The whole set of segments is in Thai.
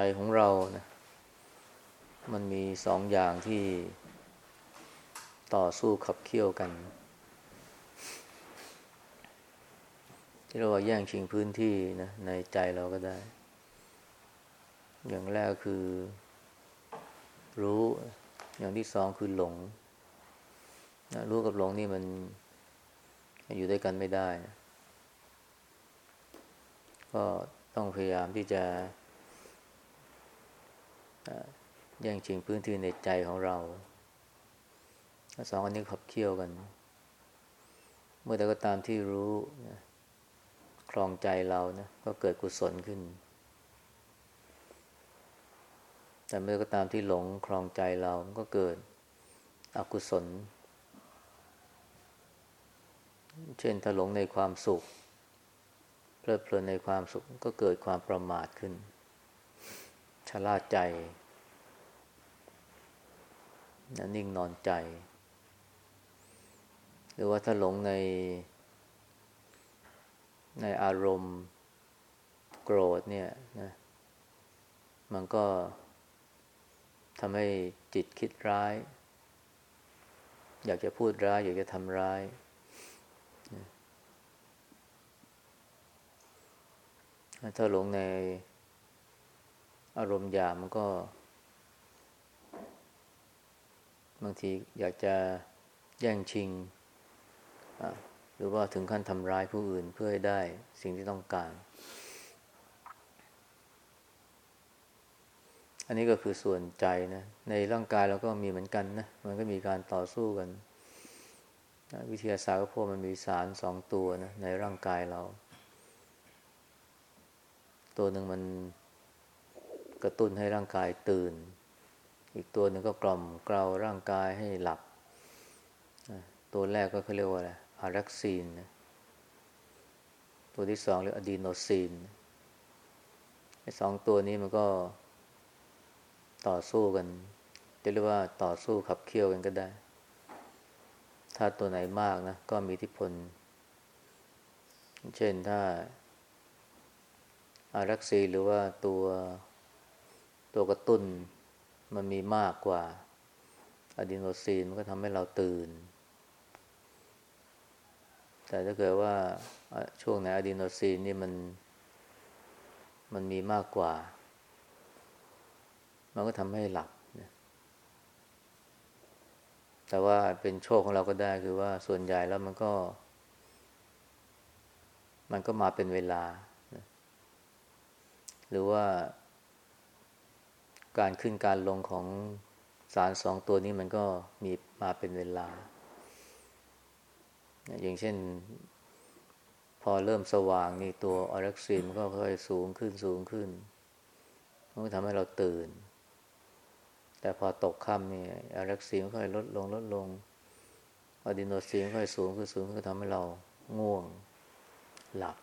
ใจของเรานะมันมีสองอย่างที่ต่อสู้ขับเคี่ยวกัน ที่เราว่าแย่งชิงพื้นที่นะในใจเราก็ได้ อย่างแรกคือ รู้ อย่างที่สองคือหลงนะรู้กับหลงนี่มันอยู่ด้วยกันไม่ได้นะก็ต้องพยายามที่จะ แย่งชิงพื้นที่ในใจของเราสองอันนี้ขับเคี่ยวกัน เมื่อใดก็ตามที่รู้นะคลองใจเรานะก็เกิดกุศลขึ้น แต่เมื่อก็ตามที่หลงคลองใจเราก็เกิดอกุศล เช่นถ้าหลงในความสุข เพลิดเพลินในความสุขก็เกิดความประมาทขึ้นชะล่าใจ นิ่งนอนใจ หรือว่าถ้าหลงใน ในอารมณ์โกรธเนี่ยนะมันก็ทำให้จิตคิดร้าย อยากจะพูดร้าย อยากจะทำร้าย ถ้าหลงในอารมณ์หยาบมันก็ บางทีอยากจะแย่งชิง หรือว่าถึงขั้นทำร้ายผู้อื่นเพื่อให้ได้สิ่งที่ต้องการ อันนี้ก็คือส่วนใจนะ ในร่างกายเราก็มีเหมือนกันนะ มันก็มีการต่อสู้กันวิทยาศาสตร์ก็พบมันมีสารสองตัวนะในร่างกายเรา ตัวหนึ่งมันกระตุ้นให้ร่างกายตื่น อีกตัวหนึ่งก็กล่อมเกลาร่างกายให้หลับ ตัวแรกก็เขาเรียกว่าอะไรอารักซีน ตัวที่สองเรียกอะดีโนซีนไอ้สองตัวนี้มันก็ต่อสู้กัน จะเรียกว่าต่อสู้ขับเคี่ยวกันก็ได้ ถ้าตัวไหนมากนะ ก็มีอิทธิพล เช่นถ้าอารักซีหรือว่าตัวตัวกระตุ้น มันมีมากกว่าอะดีโนซีนมันก็ทำให้เราตื่น แต่ถ้าเกิดว่าช่วงไหนอะดีโนซีนนี่มัน มันมีมากกว่า มันก็ทำให้หลับ แต่ว่าเป็นโชคของเราก็ได้คือว่าส่วนใหญ่แล้วมันก็ มันก็มาเป็นเวลา หรือว่า การขึ้นการลงของสารสองตัวนี้มันก็มีมาเป็นเวลา อย่างเช่น พอเริ่มสว่างนี่ตัวออรักซินก็ค่อยสูงขึ้นสูงขึ้น มันก็ทำให้เราตื่น แต่พอตกค่ำนี่ออรักซินก็ค่อยลดลงลดลงอะดีโนซีนค่อยสูงขึ้นสูงก็ทำให้เราง่วงหลับ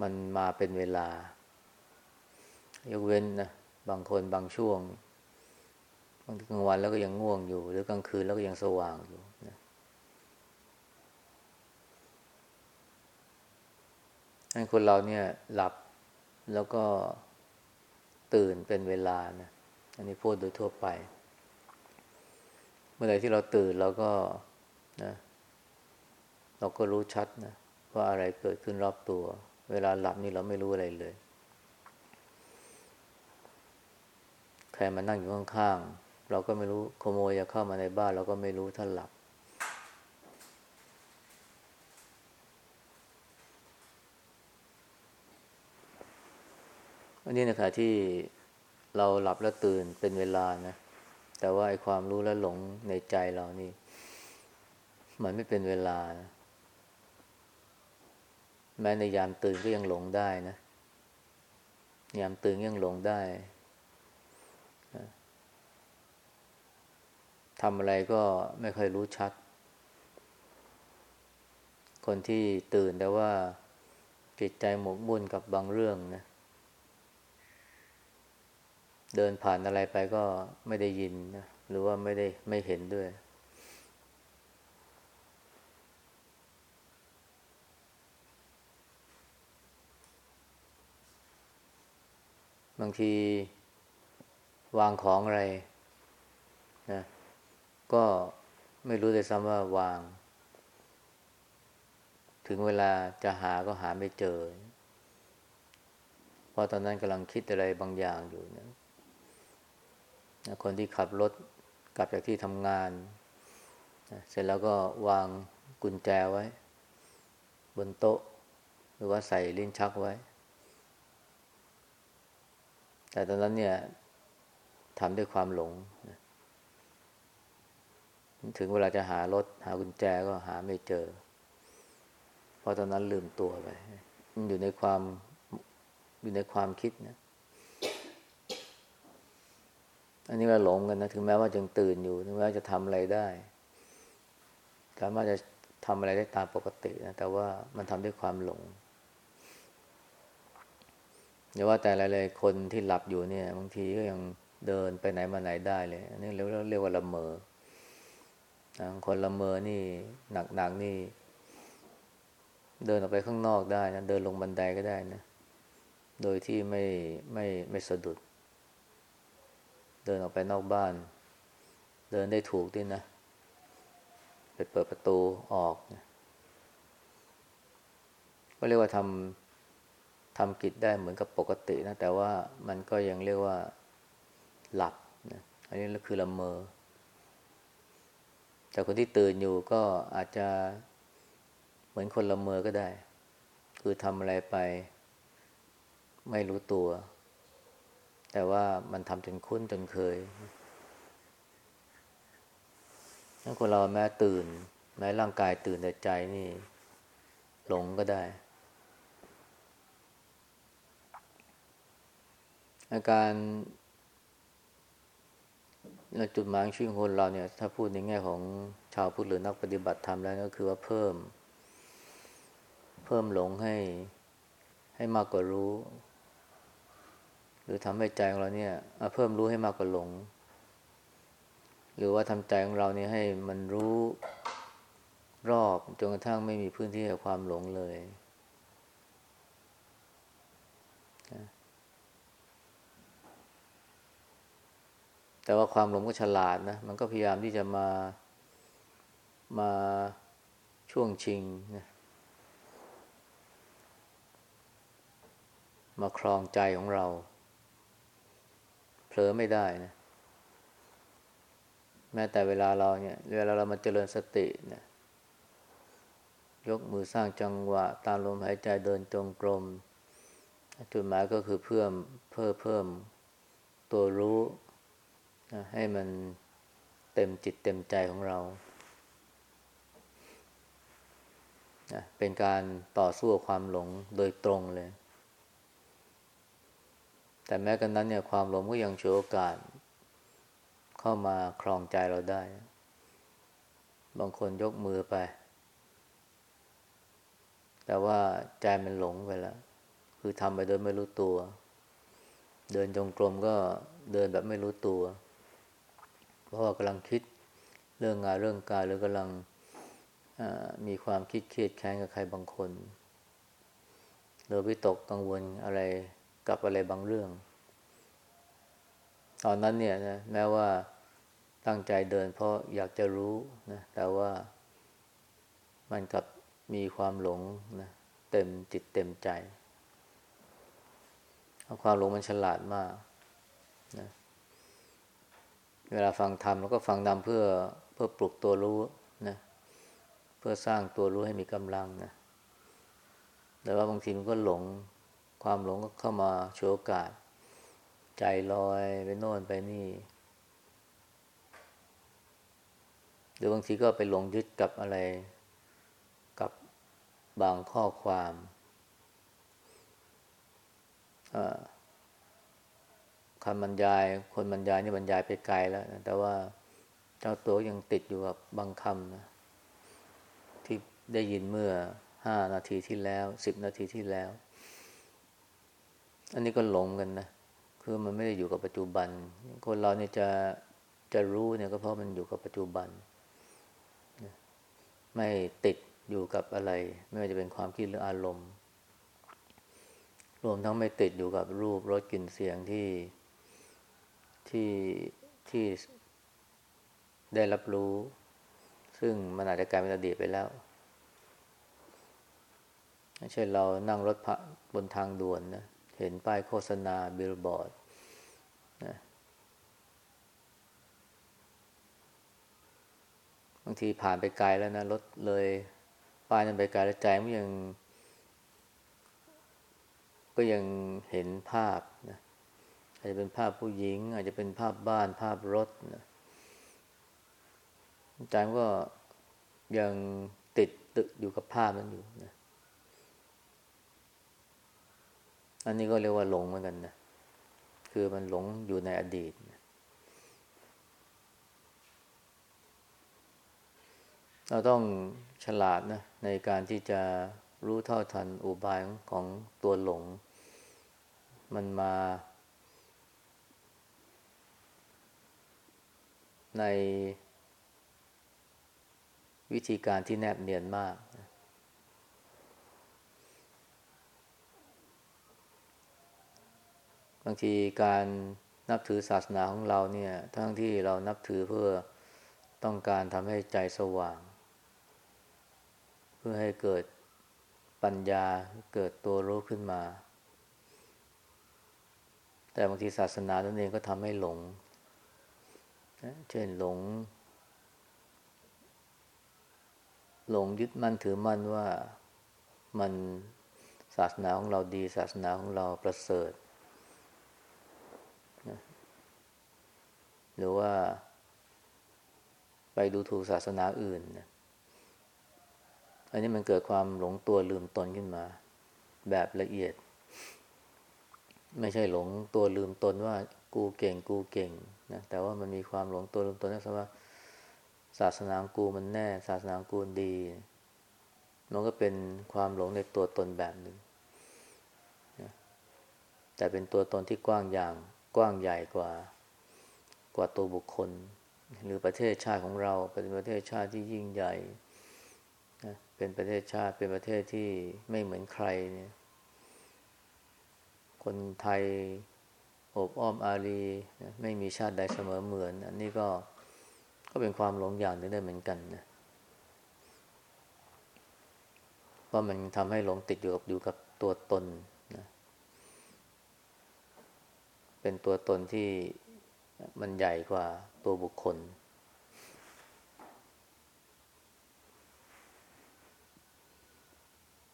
มันมาเป็นเวลา ยกเว้นนะบางคนบางช่วงบางกลางวันแล้วก็ยังง่วงอยู่ หรือกลางคืนแล้วก็ยังสว่างอยู่นะให้คนเราเนี่ยหลับแล้วก็ตื่นเป็นเวลานะอันนี้พูดโดยทั่วไป เมื่อไหร่ที่เราตื่นเราก็นะเราก็รู้ชัดนะว่าอะไรเกิดขึ้นรอบตัว เวลาหลับนี่เราไม่รู้อะไรเลย ครมานั่งอยู่ข้างๆ เราก็ไม่รู้ขโมยจะเข้ามาในบ้าน เราก็ไม่รู้ท่านหลับ อันนี้นะคะที่เราหลับแล้วตื่นเป็นเวลานะ แต่ว่าไอ้ความรู้และหลงในใจเรานี่ มันไม่เป็นเวลานะแม้ในยามตื่นก็ยังหลงได้นะ ยามตื่นยังหลงได้ ทำอะไรก็ไม่เคยรู้ชัด คนที่ตื่นแต่ว่าจิตใจหมกมุ่นกับบางเรื่องนะเดินผ่านอะไรไปก็ไม่ได้ยินนะหรือว่าไม่ได้ไม่เห็นด้วย บางทีวางของอะไร ก็ไม่รู้เลยซ้ำว่าวาง ถึงเวลาจะหาก็หาไม่เจอ เพราะตอนนั้นกำลังคิดอะไรบางอย่างอยู่นะคนที่ขับรถกลับจากที่ทำงาน เสร็จแล้วก็วางกุญแจไว้ บนโต๊ะ หรือว่าใส่ลิ้นชักไว้ แต่ตอนนั้นเนี่ยทำด้วยความหลงนะ ถึงเวลาจะหารถ หากุญแจก็หาไม่เจอ เพราะตอนนั้นลืมตัวไปอยู่ในความอยู่ในความคิดนะ อันนี้เราหลงกันนะ ถึงแม้ว่ายังตื่นอยู่ ถึงแม้ว่าจะทำอะไรได้สามารถจะทำอะไรได้ตามปกตินะ แต่ว่ามันทำด้วยความหลงอย่าว่าแต่หลายๆคนที่หลับอยู่เนี่ย บางทีก็ยังเดินไปไหนมาไหนได้เลย อันนี้เรียกเรียกว่าละเมอ คนละเมอนี่หนักๆนี่ เดินออกไปข้างนอกได้นะเดินลงบันไดก็ได้นะ โดยที่ไม่ไม่ไม่สะดุด เดินออกไปนอกบ้าน เดินได้ถูกด้วยนะ ไปเปิดประตูออกนะก็เรียกว่าทำทำกิจได้เหมือนกับปกตินะ แต่ว่ามันก็ยังเรียกว่าหลับนะอันนี้ก็คือละเมอ แต่คนที่ตื่นอยู่ก็อาจจะเหมือนคนละเมอก็ได้ คือทำอะไรไปไม่รู้ตัว แต่ว่ามันทำจนคุ้นจนเคยถ้าคนเราแม้ตื่น แม้ร่างกายตื่นแต่ใจนี่ หลงก็ได้อาการ จุดหมายชีวิตคนเราเนี่ย ถ้าพูดในแง่ของชาวพุทธหรือนักปฏิบัติธรรมแล้วก็คือว่าเพิ่ม เพิ่มหลงให้ให้มากกว่ารู้ หรือทำให้ใจของเราเนี่ยเพิ่มรู้ให้มากกว่าหลง หรือว่าทำใจของเราเนี่ยให้มันรู้รอบจนกระทั่งไม่มีพื้นที่ให้ความหลงเลย แต่ว่าความหลงก็ฉลาดนะมันก็พยายามที่จะมามาช่วงชิงนะมาครองใจของเรา เผลอไม่ได้นะแม้แต่เวลาเราเนี่ย เวลาเรามาเจริญสติเนี่ยยกมือสร้างจังหวะ ตามลมหายใจเดินจงกรมจุดหมายก็คือเพิ่มเพิ่มเพิ่มตัวรู้ นะให้มันเต็มจิตเต็มใจของเรานะเป็นการต่อสู้ความหลงโดยตรงเลย แต่แม้กันนั้นเนี่ยความหลงก็ยังโชว์โอกาส เข้ามาครองใจเราได้ บางคนยกมือไป แต่ว่าใจมันหลงไปแล้ว คือทำไปโดยไม่รู้ตัว เดินจงกรมก็เดินแบบไม่รู้ตัว เพราะว่ากำลังคิดเรื่องงานเรื่องการหรือกำลังมีความคิดเครียดแค้นกับใครบางคนหรือวิตกกังวลอะไรกับอะไรบางเรื่อง ตอนนั้นเนี่ยนะแม้ว่าตั้งใจเดินเพราะอยากจะรู้นะแต่ว่ามันกับมีความหลงนะเต็มจิตเต็มใจ ความหลงมันฉลาดมากนะ เวลาฟังธรรมเราก็ฟังธรรมเพื่อเพื่อปลุกตัวรู้นะ เพื่อสร้างตัวรู้ให้มีกำลังนะแต่ว่าบางทีมันก็หลงความหลงก็เข้ามาโชว์โอกาส ใจลอยไปโน่นไปนี่ หรือบางทีก็ไปหลงยึดกับอะไร กับบางข้อความอ่าำบรรยาย คนบรรยายนี่บรรยายไปไกลแล้วนะแต่ว่าเจ้าตัวยังติดอยู่กับบางคำนะที่ได้ยินเมื่อห้านาทีที่แล้วสิบนาทีที่แล้ว อันนี้ก็หลงกันนะคือมันไม่ได้อยู่กับปัจจุบัน คนเราเนี่ยจะจะรู้เนี่ยก็เพราะมันอยู่กับปัจจุบัน ไม่ติดอยู่กับอะไร ไม่ว่าจะเป็นความคิดหรืออารมณ์ รวมทั้งไม่ติดอยู่กับรูปรสกลิ่นเสียงที่ ที่ที่ได้รับรู้ ซึ่งมันอาจจะกลายเป็นอดีตไปแล้วเช่นเรานั่งรถบนทางด่วนนะเห็นป้ายโฆษณาบิลบอร์ดนะบางทีผ่านไปไกลแล้วนะรถเลยป้ายนั้นไปไกลแล้วใจมันยัง ก็ยังเห็นภาพ อาจจะเป็นภาพผู้หญิง อาจจะเป็นภาพบ้านภาพรถนะใจมันก็ยังติดตึกอยู่กับภาพนั้นอยู่นะอันนี้ก็เรียกว่าหลงเหมือนกันนะคือมันหลงอยู่ในอดีตนะเราต้องฉลาดนะในการที่จะรู้เท่าทันอุบายของตัวหลง มันมา ในวิธีการที่แนบเนียนมาก บางทีการนับถือศาสนาของเราเนี่ย ทั้งที่เรานับถือเพื่อต้องการทำให้ใจสว่าง เพื่อให้เกิดปัญญาเกิดตัวรู้ขึ้นมา แต่บางทีศาสนาตนเองก็ทำให้หลง เช่นหลง หลงยึดมั่นถือมั่นว่ามันศาสนาของเราดี ศาสนาของเราประเสริฐ หรือว่า ไปดูถูกศาสนาอื่นนะอันนี้มันเกิดความหลงตัวลืมตนขึ้นมา แบบละเอียด ไม่ใช่หลงตัวลืมตนว่ากูเก่งกูเก่ง นะแต่ว่ามันมีความหลงตัวลืมตนนะว่าศาสนากูมันแน่ ศาสนากูดี มันก็เป็นความหลงในตัวตนแบบหนึ่งนะแต่เป็นตัวตนที่กว้างอย่างกว้างใหญ่กว่ากว่าตัวบุคคล หรือประเทศชาติของเราเป็นประเทศชาติที่ยิ่งใหญ่นะเป็นประเทศชาติเป็นประเทศที่ไม่เหมือนใครเนี่ยคนไทย อบอ้อมอารีนะไม่มีชาติใดเสมอเหมือน อันนี้ก็ก็เป็นความหลงอย่างนึงได้เหมือนกันนะเพราะมันทำให้หลงติดอยู่กับอยู่กับตัวตนนะเป็นตัวตนที่มันใหญ่กว่าตัวบุคคล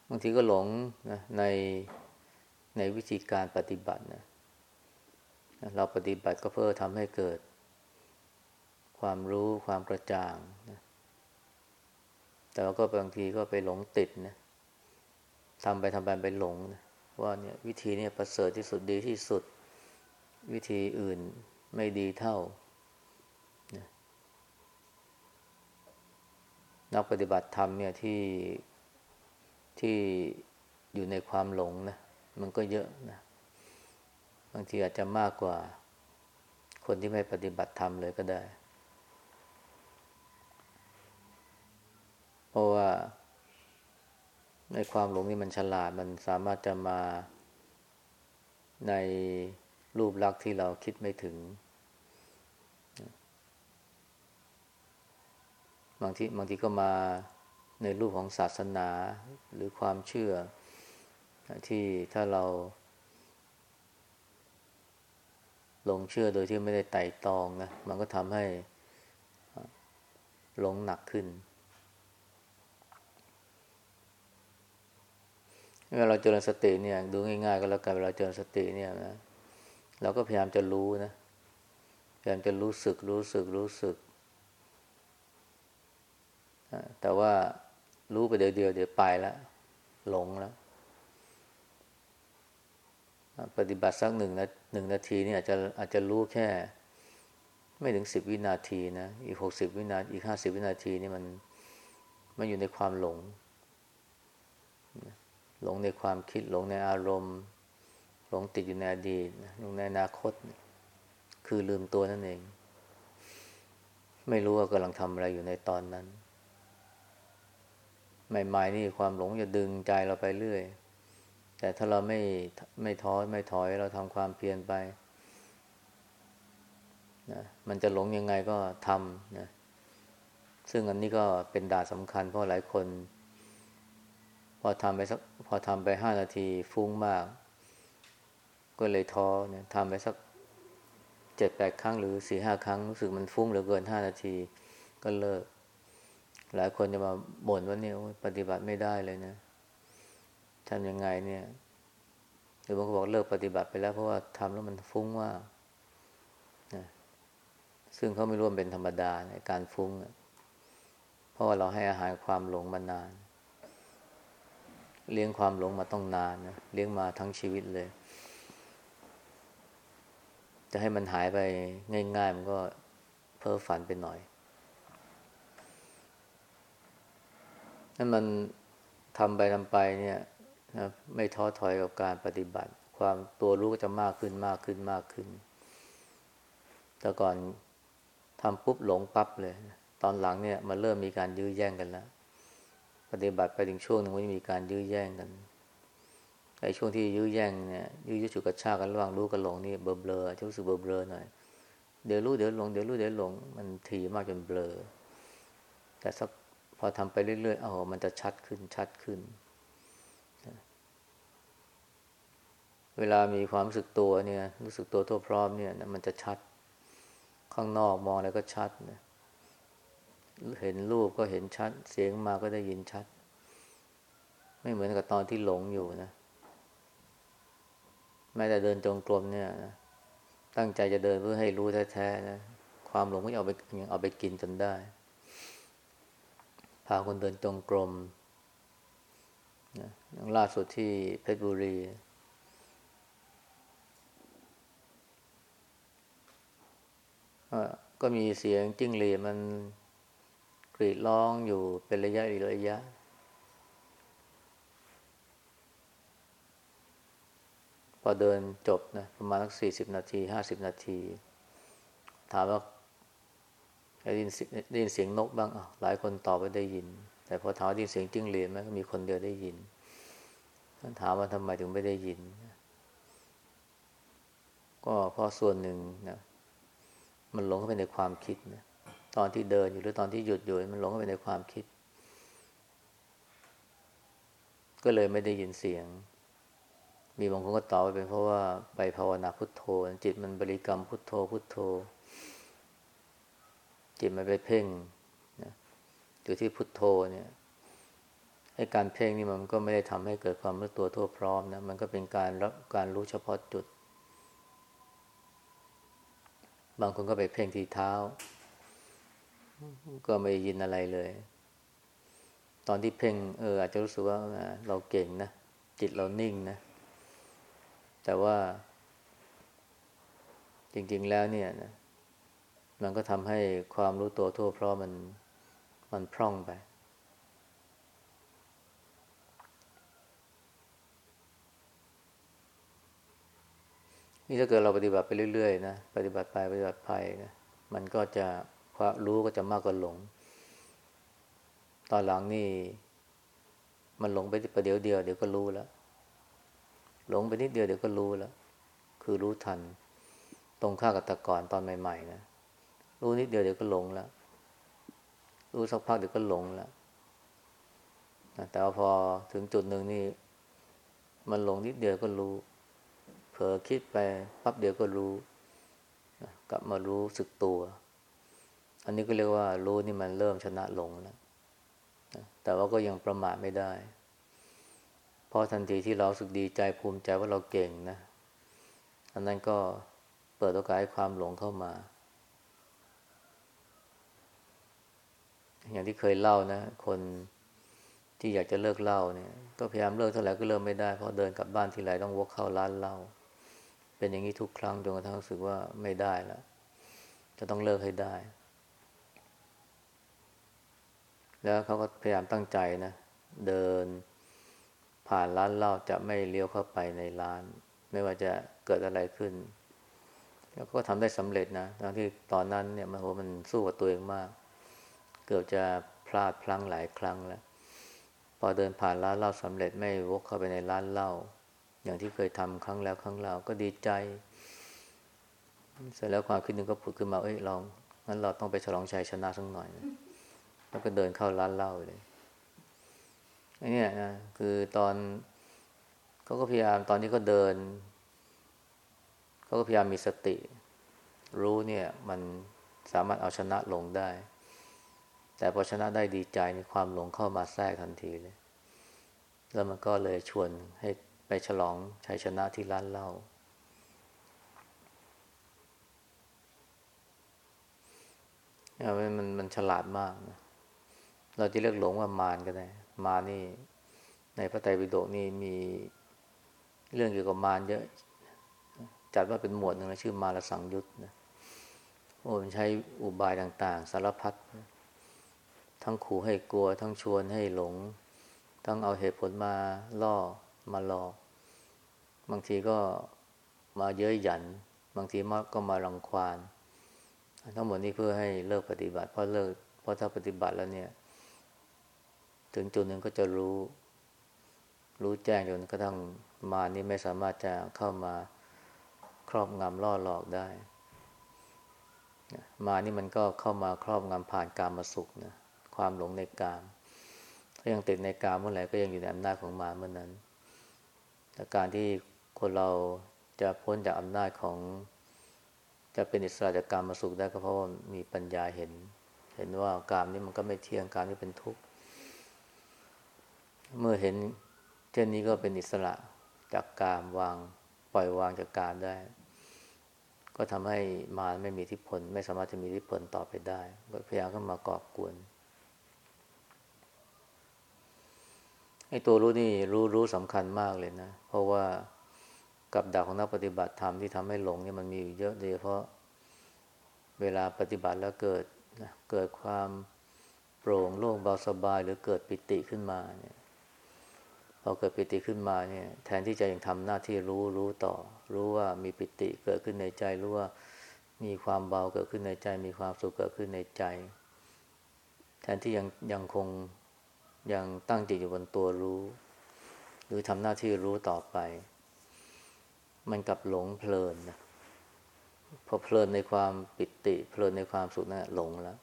บางทีก็หลงนะในในวิธีการปฏิบัตินะ เราปฏิบัติก็เพื่อทำให้เกิด ความรู้ความกระจ่างนะแต่ว่าก็บางทีก็ไปหลงติดนะทำไปทำไปไปหลงนะว่าเนี่ยวิธีเนี้ประเสริฐที่สุดดีที่สุด วิธีอื่นไม่ดีเท่านักปฏิบัติธรรมเนี่ยที่ที่อยู่ในความหลงนะมันก็เยอะนะ บางทีอาจจะมากกว่า คนที่ไม่ปฏิบัติธรรมเลยก็ได้ เพราะว่าในความหลงนี่มันฉลาดมันสามารถจะมาในรูปลักษณ์ที่เราคิดไม่ถึง บางทีบางทีก็มาในรูปของศาสนาหรือความเชื่อที่ถ้าเรา หลงเชื่อโดยที่ไม่ได้ไต่ตองนะ มันก็ทำให้หลงหนักขึ้นเวลาเราเจริญสติเนี่ยดูง่ายๆ ก็แล้วกันเวลาเจริญสติเนี่ยนะเราก็พยายามจะรู้นะพยายามจะรู้สึกรู้สึกรู้สึก แต่ว่ารู้ไปเดียวเดียวเดี๋ยวไปแล้วหลงแล้วปฏิบัติสักหนึ่งนะ หนึ่งนาทีนี่อาจจะอาจจะรู้แค่ ไม่ถึงสิบวินาทีนะ อีกหกสิบวินาทีอีกห้าสิบวินาทีนี่มันมันอยู่ในความหลง หลงในความคิดหลงในอารมณ์ หลงติดอยู่ในอดีตหลงในอนาคต คือลืมตัวนั่นเอง ไม่รู้ว่ากำลังทำอะไรอยู่ในตอนนั้นใหม่ๆนี่ความหลงจะดึงใจเราไปเรื่อย แต่ถ้าเราไม่ไม่ท้อไม่ถอยเราทำความเพียรไปนะมันจะหลงยังไงก็ทำนะซึ่งอันนี้ก็เป็นด่าสำคัญเพราะหลายคน พอทำไปสักพอทำไปห้านาทีฟุ้งมาก ก็เลยท้อเนี่ยทำไปสักเจ็ดแปดครั้งหรือสี่ห้าครั้งรู้สึกมันฟุ้งเหลือเกินห้านาทีก็เลิก หลายคนจะมาบ่นว่าเนี่ยปฏิบัติไม่ได้เลยนะ ทำยังไงเนี่ยหรือบางคนบอกเลิกปฏิบัติไปแล้วเพราะว่าทำแล้วมันฟุ้งว่าซึ่งเขาไม่ร่วมเป็นธรรมดาในการฟุ้ง เพราะว่าเราให้อาหารความหลงมานาน เลี้ยงความหลงมาต้องนานนะเลี้ยงมาทั้งชีวิตเลย จะให้มันหายไปง่ายๆมันก็เพ้อฝันไปหน่อยนั่นมันทำไปทำไปเนี่ย นะไม่ท้อถอยกับการปฏิบัติ ความตัวรู้ก็จะมากขึ้นมากขึ้นมากขึ้น แต่ก่อนทำปุ๊บหลงปั๊บเลย ตอนหลังเนี่ยมันเริ่มมีการยื้อแย่งกันแล้ว ปฏิบัติไปถึงช่วงหนึ่งมันมีการยื้อแย่งกันไอ้ช่วงที่ยื้อแย่งเนี่ยยื้อยุดฉุกกระชากกันระหว่างรู้กับหลงนี่เบลอเบลอจะรู้สึกเบลอเบลอหน่อยเดี๋ยวรู้เดี๋ยวหลงเดี๋ยวรู้เดี๋ยวหลงมันถี่มากจนเบลอ แต่สักพอทำไปเรื่อยๆเอามันจะชัดขึ้นชัดขึ้น เวลามีความรู้สึกตัวเนี่ย รู้สึกตัวทั่วพร้อมเนี่ยมันจะชัด ข้างนอกมองอะไรก็ชัดนะเห็นรูปก็เห็นชัด เสียงมาก็ได้ยินชัด ไม่เหมือนกับตอนที่หลงอยู่นะแม้แต่เดินจงกรมเนี่ยนะตั้งใจจะเดินเพื่อให้รู้แท้ๆนะความหลงก็เอาไปยังเอาไปกินจนได้ พาคนเดินจงกรมนะล่าสุดที่เพชรบุรี ก็มีเสียงจิ้งหรีดมันกรีดร้องอยู่เป็นระยะระยะ พอเดินจบนะประมาณสักสี่สิบนาทีห้าสิบนาที ถามว่าได้ยินได้ยินเสียงนกบ้างอะหลายคนตอบว่าได้ยิน แต่พอถามว่าได้ยินเสียงจิ้งหรีดไหมก็มีคนเดียวได้ยินถามว่าทำไมถึงไม่ได้ยิน ก็เพราะส่วนหนึ่งนะ มันหลงเข้าไปในความคิดนะตอนที่เดินอยู่หรือตอนที่หยุดอยู่มันหลงเข้าไปในความคิด ก็เลยไม่ได้ยินเสียง มีบางคนก็ตอบไปเป็นเพราะว่าไปภาวนาพุทโธ จิตมันบริกรรมพุทโธพุทโธ จิตมันไปเพ่งนะอยู่ที่พุทโธเนี่ยให้การเพ่งนี่มันก็ไม่ได้ทำให้เกิดความรู้ตัวทั่วพร้อมนะมันก็เป็นการรับการรู้เฉพาะจุด บางคนก็ไปเพ่งที่เท้า ก็ไม่ยินอะไรเลย ตอนที่เพ่งเอออาจจะรู้สึกว่าเราเก่งนะ จิตเรานิ่งนะ แต่ว่า จริง ๆ แล้วเนี่ยนะมันก็ทำให้ความรู้ตัวทั่วพร้อมมันมันพร่องไป นี่ถ้าเกิดเราปฏิบัติไปเรื่อยๆนะปฏิบัติไปปฏิบัติไปนะมันก็จะความรู้ก็จะมากกว่าหลง ตอนหลังนี่ มันหลงไปประเดี๋ยวเดียวเดี๋ยวก็รู้แล้วหลงไปนิดเดียวเดี๋ยวก็รู้แล้วคือรู้ทัน ตรงข้ากับตะก่อนตอนใหม่ๆนะรู้นิดเดียวเดี๋ยวก็หลงแล้วรู้สักพักเดี๋ยวก็หลงแล้วแต่พอถึงจุดหนึ่งนี่ มันหลงนิดเดียวก็รู้ เผลอคิดไปปั๊บเดียวก็รู้กลับมารู้สึกตัว อันนี้ก็เรียกว่ารู้นี่มันเริ่มชนะหลงแล้วแต่ว่าก็ยังประมาทไม่ได้ เพราะทันทีที่เราสึกดีใจภูมิใจว่าเราเก่งนะอันนั้นก็เปิดโอกาสให้ความหลงเข้ามา อย่างที่เคยเล่านะ คนที่อยากจะเลิกเล่าเนี่ย ก็พยายามเลิกเท่าไหร่ก็เลิกไม่ได้ เพราะเดินกลับบ้านทีไรต้องวกเข้าร้านเหล้า เป็นอย่างนี้ทุกครั้งจนกระทั่งรู้สึกว่าไม่ได้แล้ว จะต้องเลิกให้ได้ แล้วเขาก็พยายามตั้งใจนะ เดินผ่านร้านเหล้าจะไม่เลี้ยวเข้าไปในร้าน ไม่ว่าจะเกิดอะไรขึ้น แล้วก็ทำได้สำเร็จนะทั้งที่ตอนนั้นเนี่ยมันโหมันสู้กับตัวเองมาก เกือบจะพลาดพลั้งหลายครั้งแล้ว พอเดินผ่านร้านเหล้าสำเร็จไม่วกเข้าไปในร้านเหล้า อย่างที่เคยทำครั้งแล้วครั้งเล่าก็ดีใจ เสร็จแล้วความคิดหนึ่งก็ผุดขึ้นมาเอ้ยลองงั้นเราต้องไปฉลองชัยชนะสักหน่อยนะแล้วก็เดินเข้าร้านเหล้าเลยอ้นี่นะคือตอนเขาก็พยายามตอนนี้ก็เดินเขาก็พยายามมีสติ รู้เนี่ยมันสามารถเอาชนะหลงได้ แต่พอชนะได้ดีใจในความหลงเข้ามาแทรกทันทีเลย แล้วมันก็เลยชวนให้ ไปฉลองชัยชนะที่ร้านเหล้ามันมันมันฉลาดมากนะเราจะเรียกหลงว่ามารก็ได้ มานี่ ในพระไตรปิฎกนี่มีเรื่องเกี่ยวกับมารเยอะ จัดว่าเป็นหมวดหนึ่งนะชื่อมารสังยุตนะโอ้มันใช้อุบายต่าง ๆ สารพัดทั้งขู่ให้กลัว ทั้งชวนให้หลง ทั้งเอาเหตุผลมาล่อ มาหลอกบางทีก็มาเย้ยหยัน บางทีก็มารังควานทั้งหมดนี้เพื่อให้เลิกปฏิบัติเพราะเลิกเพราะถ้าปฏิบัติแล้วเนี่ย ถึงจุดหนึ่งก็จะรู้ รู้แจ้งจนกระทั่งมานี่ไม่สามารถจะเข้ามาครอบงำล่อหลอกได้ มานี่มันก็เข้ามาครอบงำผ่านการมาสุขนะความหลงในกามถ้ายังติดในกามเมื่อไหร่ก็ยังอยู่ในอำนาจของมาเมื่อนั้น แต่การที่คนเราจะพ้นจากอำนาจของ จะเป็นอิสระจากการมาสุขได้ก็เพราะว่ามีปัญญาเห็น เห็นว่ากามนี้มันก็ไม่เที่ยงการนี้เป็นทุกข์ เมื่อเห็นเช่นนี้ก็เป็นอิสระจากกามวางปล่อยวางจากการได้ ก็ทำให้มารไม่มีทิพลไม่สามารถจะมีทิพลต่อไปได้ก็พยายามเข้ามากอบกวน อ้ตัวรู้นี่รู้รู้สำคัญมากเลยนะ เพราะว่ากับดักของนักปฏิบัติธรรมที่ทำให้หลงเนี่ยมันมีอยู่เยอะโดยเฉพาะเวลาปฏิบัติแล้วเกิดนะเกิดความโปร่งโล่งเบาสบาย หรือเกิดปิติขึ้นมาเนี่ยพอเกิดปิติขึ้นมาเนี่ย แทนที่จะยังทำหน้าที่รู้รู้ต่อ รู้ว่ามีปิติเกิดขึ้นในใจรู้ว่ามีความเบาเกิดขึ้นในใจ มีความสุขเกิดขึ้นในใจ แทนที่ยังยังคง ยังตั้งจิตอยู่บนตัวรู้ หรือทำหน้าที่รู้ต่อไป มันกลับหลงเพลินนะพอเพลินในความปิติเพลินในความสุขนะั่นหลงแล้ว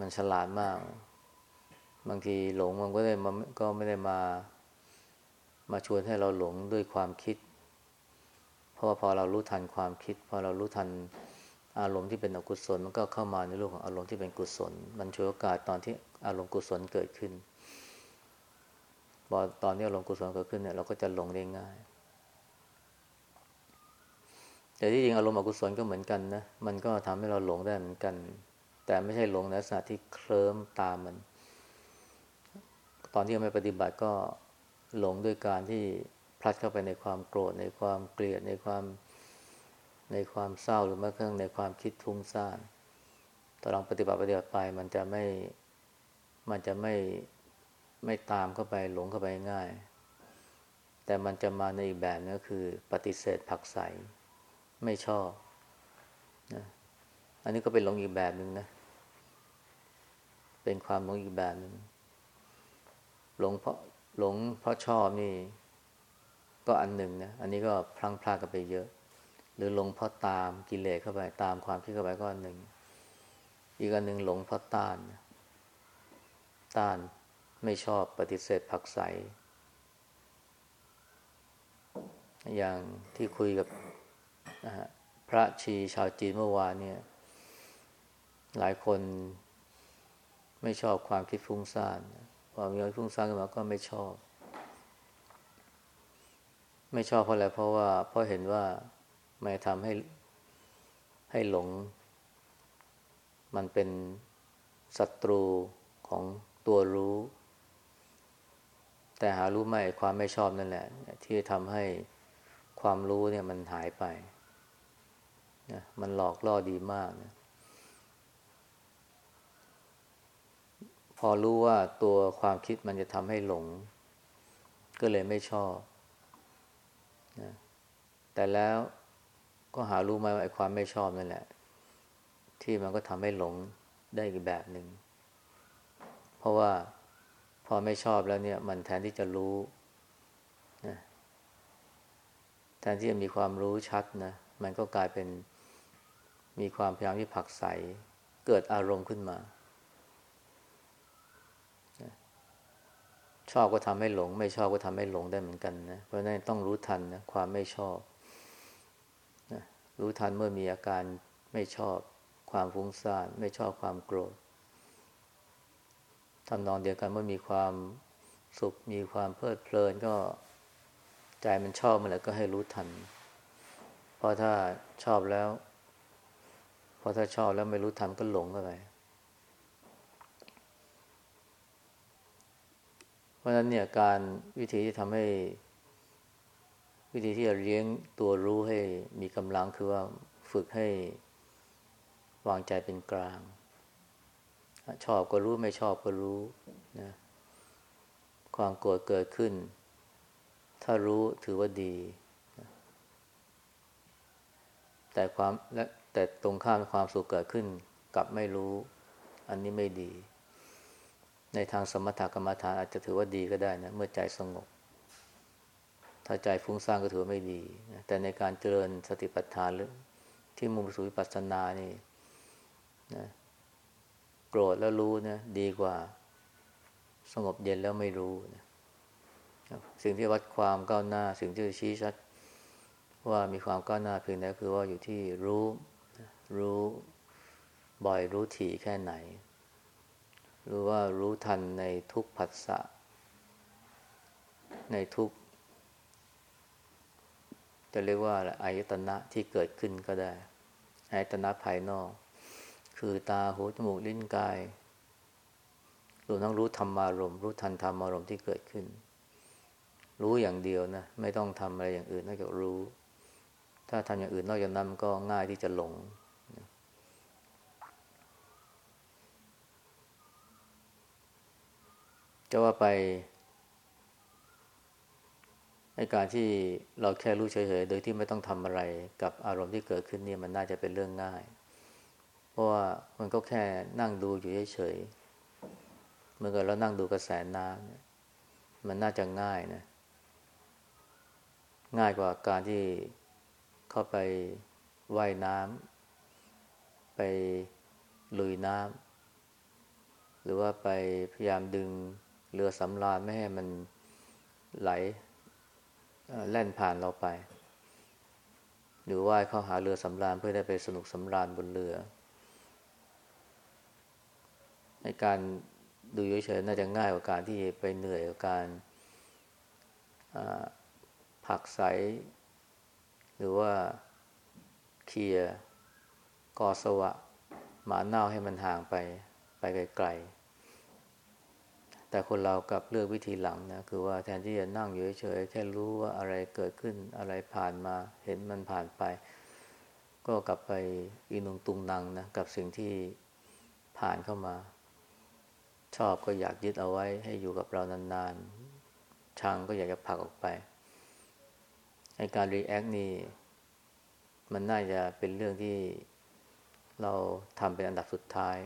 มันฉลาดมาก บางทีหลงมันก็ได้มาก็ไม่ได้มา มาชวนให้เราหลงด้วยความคิด เพราะว่าพอเรารู้ทันความคิด พอเรารู้ทัน อารมณ์ที่เป็นอกุศลมันก็เข้ามาในรูปของอารมณ์ที่เป็นกุศล มันช่วยโอกาสตอนที่อารมณ์กุศลเกิดขึ้นพอตอนนี้อารมณ์กุศลเกิดขึ้นเนี่ยเราก็จะหลงได้ง่าย แต่ที่จริงอารมณ์อกุศลก็เหมือนกันนะ มันก็ทำให้เราหลงได้เหมือนกัน แต่ไม่ใช่หลงในลักษณะที่เคลิ้มตามมัน ตอนที่ไม่ปฏิบัติก็หลงด้วยการที่พลัดเข้าไปในความโกรธในความเกลียดในความ ในความเศร้าหรือแม้กระทั่งในความคิดทุ้งซ่านตลองปฏิบัติปฏิบัติไปมันจะไม่ มันจะไม่ไม่ตามเข้าไปหลงเข้าไปง่าย แต่มันจะมาในอีกแบบนึงก็คือปฏิเสธผักใสไม่ชอบนะอันนี้ก็เป็นหลงอีกแบบหนึ่งนะ เป็นความหลงอีกแบบหนึ่งหลงเพราะหลงเพราะชอบนี่ ก็อันหนึ่งนะ อันนี้ก็พลังพลาดกันไปเยอะ หรือหลงเพราะตามกิเลสเข้าไปตามความคิดเข้าไปก็อันหนึ่ง อีกอันหนึ่งหลงเพราะต้าน ต้านไม่ชอบปฏิเสธผักใส อย่างที่คุยกับพระชีชาวจีนเมื่อวานเนี่ย หลายคนไม่ชอบความคิดฟุ้งซ่านพอมีอะไรฟุ้งซ่านขึ้นมาก็ไม่ชอบ ไม่ชอบเพราะอะไรเพราะว่าเพราะเห็นว่า ไม่ทำให้ให้หลง มันเป็นศัตรูของตัวรู้ แต่หารู้ไหมความไม่ชอบนั่นแหละ ที่ทำให้ความรู้เนี่ยมันหายไปนะมันหลอกล่อดีมากนะพอรู้ว่าตัวความคิดมันจะทำให้หลง ก็เลยไม่ชอบนะแต่แล้ว ก็หารู้ไหมว่าไอ้ความไม่ชอบนั่นแหละ ที่มันก็ทำให้หลงได้อีกแบบหนึ่งเพราะว่าพอไม่ชอบแล้วเนี่ย มันแทนที่จะรู้นะแทนที่จะมีความรู้ชัดนะมันก็กลายเป็นมีความพยายามที่ผักใสเกิดอารมณ์ขึ้นมา ชอบก็ทำให้หลง ไม่ชอบก็ทำให้หลงได้เหมือนกันนะเพราะนั้นต้องรู้ทันนะความไม่ชอบ รู้ทันเมื่อมีอาการไม่ชอบความฟุ้งซ่านไม่ชอบความโกรธทำนองเดียวกันเมื่อมีความสุขมีความเพลิดเพลินก็ใจมันชอบมันแล้วก็ให้รู้ทัน เพราะถ้าชอบแล้ว พอถ้าชอบแล้วไม่รู้ทันก็หลงเข้าไปเพราะฉะนั้นเนี่ยการวิธีที่ทำให้ วิธีที่จะเลี้ยงตัวรู้ให้มีกำลังคือว่าฝึกให้วางใจเป็นกลาง ชอบก็รู้ไม่ชอบก็รู้นะความโกรธเกิดขึ้น ถ้ารู้ถือว่าดี แต่ความและแต่ตรงข้ามความสุขเกิดขึ้นกับไม่รู้ อันนี้ไม่ดี ในทางสมถกรรมฐานอาจจะถือว่าดีก็ได้นะ เมื่อใจสงบ ถ้าใจฟุ้งซ่านก็ถือไม่ดีนะแต่ในการเจริญสติปัฏฐานหรือที่มุมสุวิปัสสนานี่นะโกรธแล้วรู้นะดีกว่าสงบเย็นแล้วไม่รู้นะสิ่งที่วัดความก้าวหน้า สิ่งที่ชี้ชัด ว่ามีความก้าวหน้าเพียงใดคือว่าอยู่ที่รู้รู้บ่อยรู้ถี่แค่ไหน หรือว่ารู้ทันในทุกผัสสะในทุก จะเรียกว่าอายตนะที่เกิดขึ้นก็ได้อายตนะภายนอก คือตาหูจมูกลิ้นกายรวมทั้งรู้ธรรมารมรู้ทันธรรมารมที่เกิดขึ้น รู้อย่างเดียวนะไม่ต้องทำอะไรอย่างอื่นนอกจากรู้ ถ้าทำอย่างอื่นนอกจากนั้นก็ง่ายที่จะหลงจะว่าไป การที่เราแค่รู้เฉยๆ โดยที่ไม่ต้องทำอะไรกับอารมณ์ที่เกิดขึ้นนี่มันน่าจะเป็นเรื่องง่าย เพราะว่ามันก็แค่นั่งดูอยู่เฉยๆเมื่อกิดเรานั่งดูกระแสน้ำมันน่าจะง่ายนะ ง่ายกว่าการที่เข้าไปว่ายน้ำไปลุยน้ำหรือว่าไปพยายามดึงเรือสำราญไม่ให้มันไหล แล่นผ่านเราไป หรือว่าเข้าหาเรือสำราญเพื่อได้ไปสนุกสำราญบนเรือ ในการดูเฉยๆน่าจะง่ายกว่าการที่ไปเหนื่อยกับการผักใส หรือว่าเคลียกอสวะ หมาเน่าให้มันห่างไปไปไกลๆ แต่คนเรากับเลือกวิธีหลังนะคือว่าแทนที่จะนั่งอยู่เฉยๆแค่รู้ว่าอะไรเกิดขึ้นอะไรผ่านมาเห็นมันผ่านไป ก็กลับไปอินุงตุงนังนะกับสิ่งที่ผ่านเข้ามา ชอบก็อยากยึดเอาไว้ให้อยู่กับเรานานๆชังก็อยากจะผลักออกไปในการรีแอคนี่มันน่าจะเป็นเรื่องที่เราทำเป็นอันดับสุดท้าย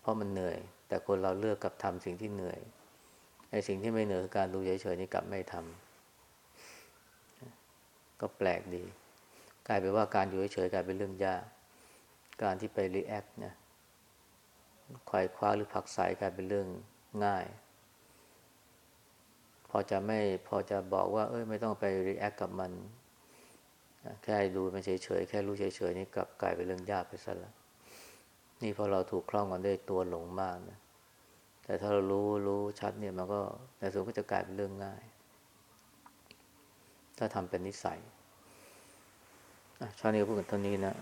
เพราะมันเหนื่อย แต่คนเราเลือกกลับทำสิ่งที่เหนื่อยไอ้สิ่งที่ไม่เหนื่อยการดูเฉยๆนี่กลับไม่ทำก็แปลกดี กลายเป็นว่าการอยู่เฉยๆกลายเป็นเรื่องยากการที่ไป react เนี่ยไขว่คว้าหรือผลักไสกลายเป็นเรื่องง่าย พอจะไม่พอจะบอกว่า เอ้ย ไม่ต้องไป react กับมัน แค่ดูมันเฉยๆแค่รู้เฉยๆนี่กลับกลายเป็นเรื่องยากไปซะแล้วนี่พอเราถูกคล้องกันด้วยตัวหลงมากนะ แต่ถ้าเรารู้รู้ชัดเนี่ยมันก็ในส่วนก็จะกลายเป็นเรื่องง่าย ถ้าทำเป็นนิสัยชาเนี้พูดกันเท่านี้นะ